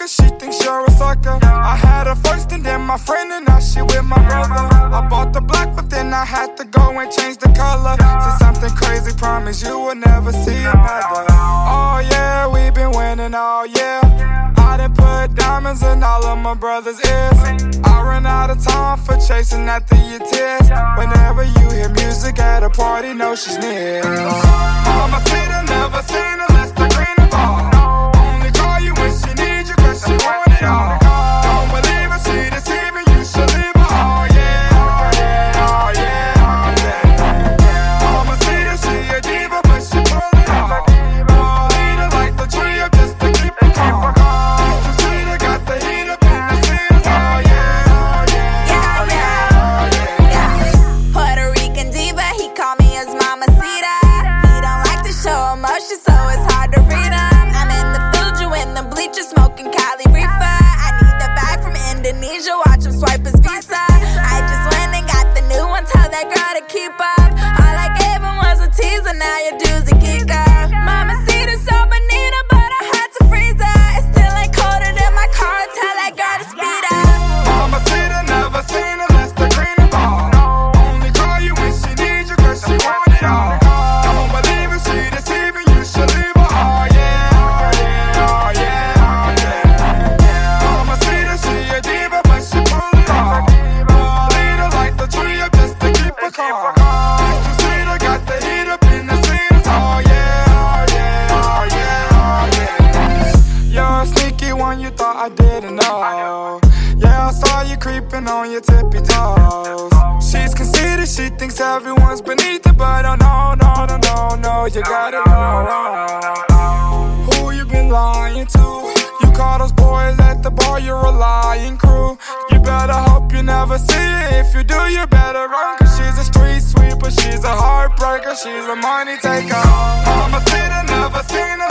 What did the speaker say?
sucker, she thinks you're a sucker. I had her first and then my friend, and now she with my brother. I bought the black, but then I had to go and change the color to something crazy. Promise you will never see another. Oh yeah, we've been winning all year. I done put diamonds in all of my brother's ears. I ran out of time for chasing after your tears. Whenever you hear music at a party, know she's near. Mama said I never seen her mamacita. He don't like to show emotion, so it's hard to read him. I'm in the Fuji in the bleachers, smoking Cali reefer. I need the bag from Indonesia, watch him swipe his visa. I just went and got the new one, tell that girl to keep up. All I gave him was a teaser, now your dude's a. Mamacita you thought I didn't know. Yeah, I saw you creeping on your tippy toes. She's conceited, she thinks everyone's beneath her, but oh no, no, no, no, no, you got it all wrong. Who you been lying to? You call those boys at the bar, you're a lying crew. You better hope you never see it. If you do, you better run, cause she's a street sweeper, she's a heartbreaker, she's a money taker. Mama said I never seen her